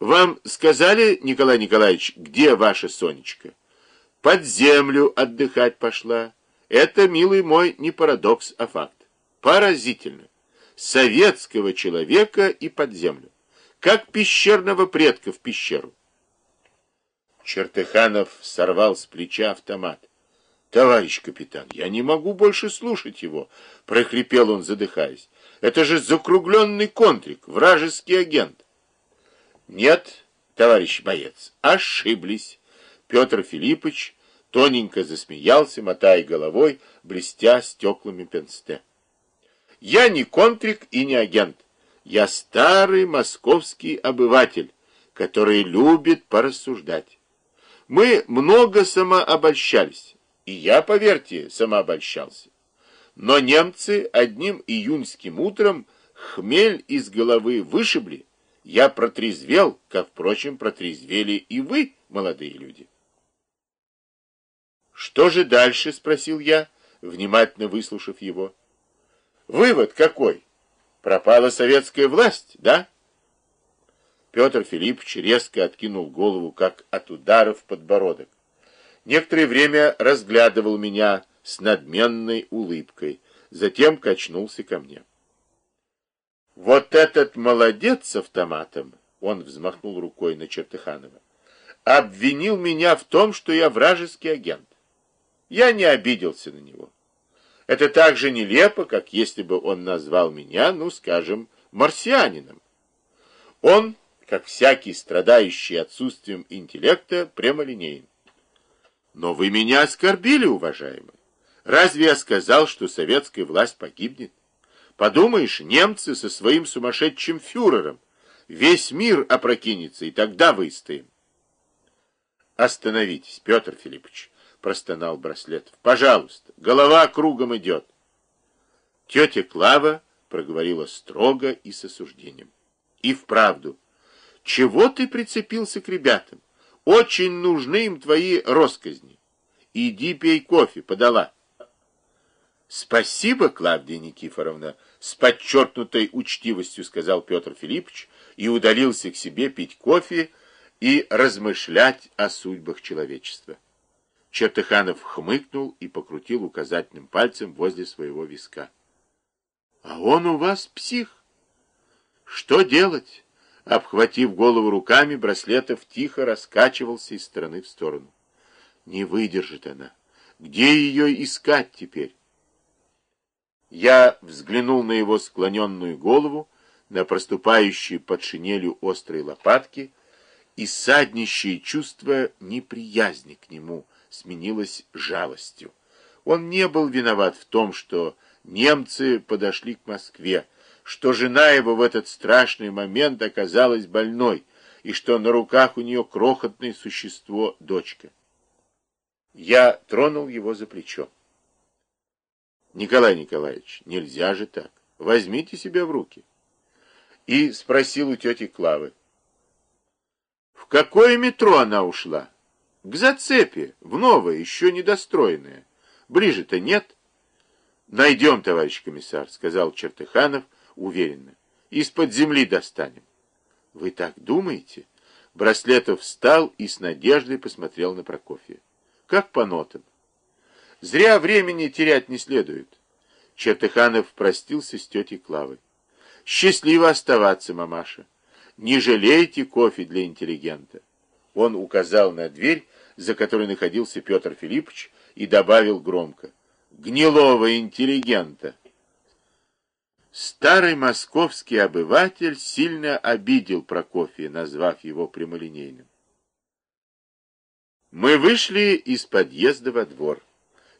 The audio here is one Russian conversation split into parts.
Вам сказали, Николай Николаевич, где ваша Сонечка? Под землю отдыхать пошла. Это, милый мой, не парадокс, а факт. Поразительно. Советского человека и под землю. Как пещерного предка в пещеру. Чертыханов сорвал с плеча автомат. «Товарищ капитан, я не могу больше слушать его», — прохрипел он, задыхаясь. «Это же закругленный контрик, вражеский агент». «Нет, товарищ боец, ошиблись». Петр Филиппович тоненько засмеялся, мотая головой, блестя стеклами пенсте. «Я не контрик и не агент. Я старый московский обыватель, который любит порассуждать. Мы много самообольщались, и я, поверьте, самообольщался. Но немцы одним июньским утром хмель из головы вышибли, я протрезвел, как, впрочем, протрезвели и вы, молодые люди. «Что же дальше?» — спросил я, внимательно выслушав его. «Вывод какой? Пропала советская власть, да?» Петр Филиппович резко откинул голову, как от удара в подбородок. Некоторое время разглядывал меня с надменной улыбкой, затем качнулся ко мне. «Вот этот молодец с автоматом!» — он взмахнул рукой на Чертыханова. «Обвинил меня в том, что я вражеский агент. Я не обиделся на него. Это так же нелепо, как если бы он назвал меня, ну, скажем, марсианином. Он, как всякий страдающий отсутствием интеллекта, прямолинейен. Но вы меня оскорбили, уважаемый. Разве я сказал, что советская власть погибнет? Подумаешь, немцы со своим сумасшедшим фюрером. Весь мир опрокинется, и тогда выстоим. Остановитесь, Петр Филиппович. — простонал Браслетов. «Пожалуйста, голова кругом идет». Тетя Клава проговорила строго и с осуждением. «И вправду, чего ты прицепился к ребятам? Очень нужны им твои росказни. Иди пей кофе, подала». «Спасибо, Клавдия Никифоровна», — с подчеркнутой учтивостью сказал Петр Филиппович и удалился к себе пить кофе и размышлять о судьбах человечества. Чертыханов хмыкнул и покрутил указательным пальцем возле своего виска. — А он у вас псих? — Что делать? Обхватив голову руками, Браслетов тихо раскачивался из стороны в сторону. Не выдержит она. Где ее искать теперь? Я взглянул на его склоненную голову, на проступающие под шинелью острые лопатки и саднищие чувство неприязни к нему — сменилась жалостью. Он не был виноват в том, что немцы подошли к Москве, что жена его в этот страшный момент оказалась больной, и что на руках у нее крохотное существо — дочка. Я тронул его за плечо. Николай Николаевич, нельзя же так. Возьмите себя в руки. И спросил у тети Клавы. В какое метро она ушла? К зацепе, в новое, еще недостроенное. Ближе-то нет. Найдем, товарищ комиссар, сказал Чертыханов уверенно. Из-под земли достанем. Вы так думаете? Браслетов встал и с надеждой посмотрел на Прокофья. Как по нотам. Зря времени терять не следует. Чертыханов простился с тетей Клавой. Счастливо оставаться, мамаша. Не жалейте кофе для интеллигента. Он указал на дверь, за которой находился Петр Филиппович, и добавил громко. «Гнилого интеллигента!» Старый московский обыватель сильно обидел Прокофия, назвав его прямолинейным. Мы вышли из подъезда во двор.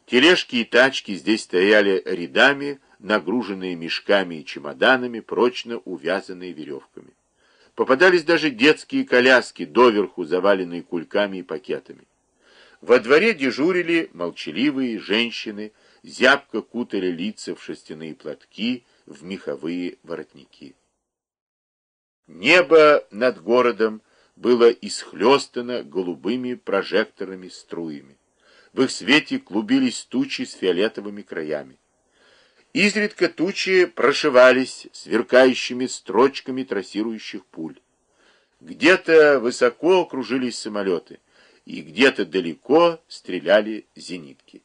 Тележки и тачки здесь стояли рядами, нагруженные мешками и чемоданами, прочно увязанные веревками. Попадались даже детские коляски, доверху заваленные кульками и пакетами. Во дворе дежурили молчаливые женщины, зябко кутали лица в шерстяные платки, в меховые воротники. Небо над городом было исхлестано голубыми прожекторными струями. В их свете клубились тучи с фиолетовыми краями. Изредка тучи прошивались сверкающими строчками трассирующих пуль. Где-то высоко кружились самолеты, и где-то далеко стреляли зенитки.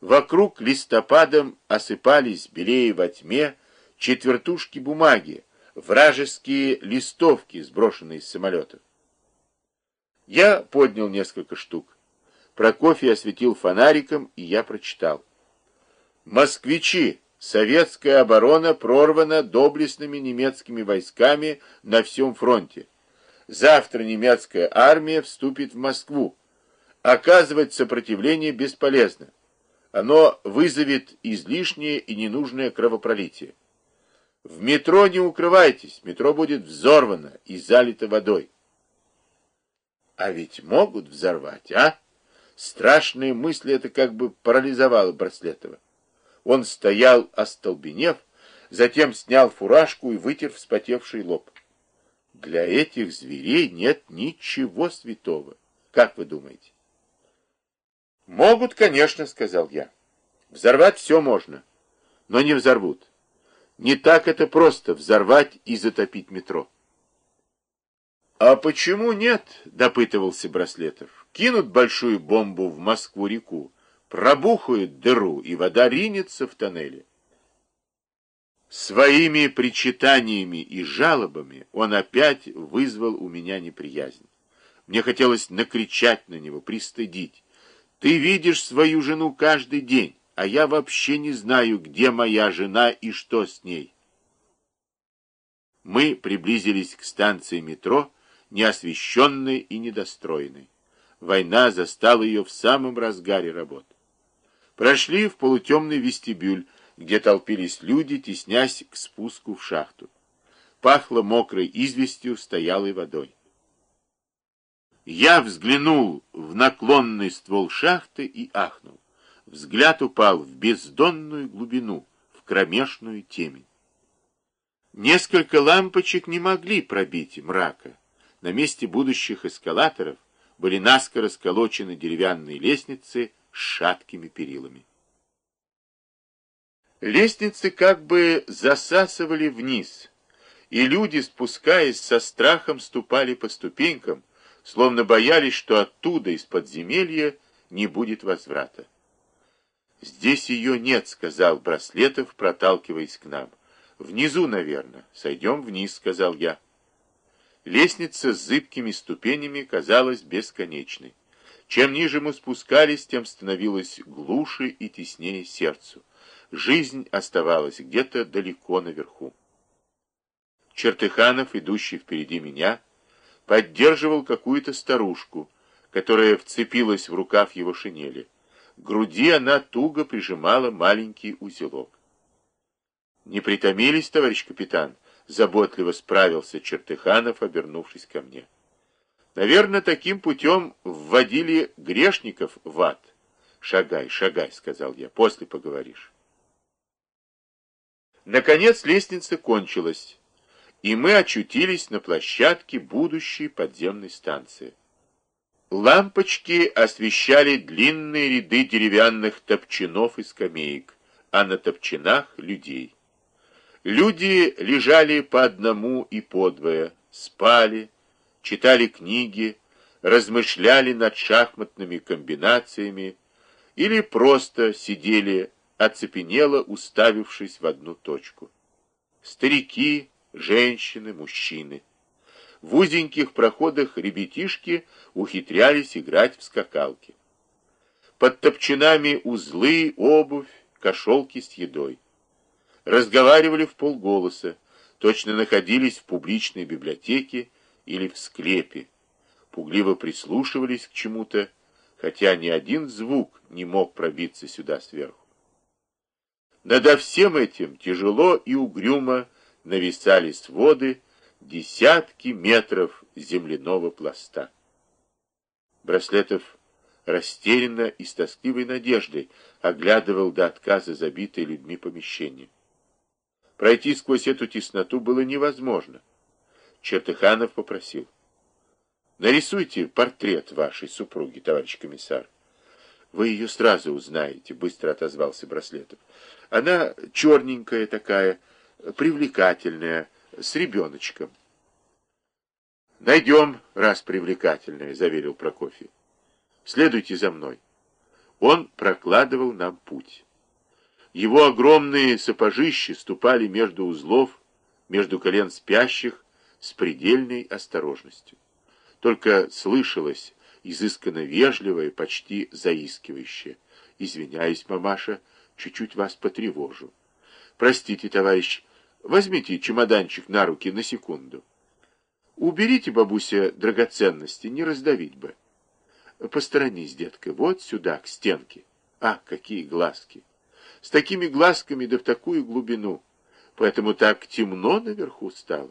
Вокруг листопадом осыпались, белее во тьме, четвертушки бумаги, вражеские листовки, сброшенные с самолетов. Я поднял несколько штук. Прокофий осветил фонариком, и я прочитал. «Москвичи! Советская оборона прорвана доблестными немецкими войсками на всем фронте. Завтра немецкая армия вступит в Москву. Оказывать сопротивление бесполезно. Оно вызовет излишнее и ненужное кровопролитие. В метро не укрывайтесь, метро будет взорвано и залито водой. А ведь могут взорвать, а? Страшные мысли это как бы парализовало Браслетова. Он стоял, остолбенев, затем снял фуражку и вытер вспотевший лоб. Для этих зверей нет ничего святого. Как вы думаете? Могут, конечно, сказал я. Взорвать все можно, но не взорвут. Не так это просто взорвать и затопить метро. А почему нет, допытывался Браслетов. Кинут большую бомбу в Москву-реку, пробухают дыру, и вода ринется в тоннеле. Своими причитаниями и жалобами он опять вызвал у меня неприязнь. Мне хотелось накричать на него, пристыдить. Ты видишь свою жену каждый день, а я вообще не знаю, где моя жена и что с ней. Мы приблизились к станции метро, неосвещенной и недостроенной. Война застала ее в самом разгаре работ. Прошли в полутемный вестибюль, где толпились люди, теснясь к спуску в шахту. Пахло мокрой известью, стоялой водой. Я взглянул в наклонный ствол шахты и ахнул. Взгляд упал в бездонную глубину, в кромешную темень. Несколько лампочек не могли пробить мрака. На месте будущих эскалаторов были наскоро сколочены деревянные лестницы с шаткими перилами. Лестницы как бы засасывали вниз, и люди, спускаясь со страхом, ступали по ступенькам, словно боялись, что оттуда, из подземелья, не будет возврата. «Здесь ее нет», — сказал Браслетов, проталкиваясь к нам. «Внизу, наверное. Сойдем вниз», — сказал я. Лестница с зыбкими ступенями казалась бесконечной. Чем ниже мы спускались, тем становилось глуше и теснее сердцу. Жизнь оставалась где-то далеко наверху. Чертыханов, идущий впереди меня, поддерживал какую-то старушку, которая вцепилась в рукав его шинели. К груди она туго прижимала маленький узелок. «Не притомились, товарищ капитан?» — заботливо справился Чертыханов, обернувшись ко мне. «Наверное, таким путем вводили грешников в ад». «Шагай, шагай», — сказал я, — «после поговоришь». Наконец лестница кончилась, и мы очутились на площадке будущей подземной станции. Лампочки освещали длинные ряды деревянных топчанов и скамеек, а на топчанах — людей. Люди лежали по одному и по двое, спали, читали книги, размышляли над шахматными комбинациями или просто сидели оцепенело уставившись в одну точку. Старики, женщины, мужчины. В узеньких проходах ребятишки ухитрялись играть в скакалки. Под топчинами узлы, обувь, кошелки с едой. Разговаривали в полголоса, точно находились в публичной библиотеке или в склепе, пугливо прислушивались к чему-то, хотя ни один звук не мог пробиться сюда сверху. Надо всем этим тяжело и угрюмо нависали своды десятки метров земляного пласта. Браслетов растерянно и с тоскливой надеждой оглядывал до отказа забитые людьми помещение. Пройти сквозь эту тесноту было невозможно. Чертыханов попросил. «Нарисуйте портрет вашей супруги, товарищ комиссар». «Вы ее сразу узнаете», — быстро отозвался Браслетов. «Она черненькая такая, привлекательная, с ребеночком». Найдем, раз привлекательное, заверил Прокофий. Следуйте за мной. Он прокладывал нам путь. Его огромные сапожищи ступали между узлов, между колен спящих, с предельной осторожностью. Только слышалось изысканно вежливое, почти заискивающее. «Извиняюсь, мамаша, чуть-чуть вас потревожу. Простите, товарищ, возьмите чемоданчик на руки на секунду. Уберите, бабуся, драгоценности, не раздавить бы. Посторонись, детка, вот сюда, к стенке. А, какие глазки! С такими глазками да в такую глубину. Поэтому так темно наверху стало.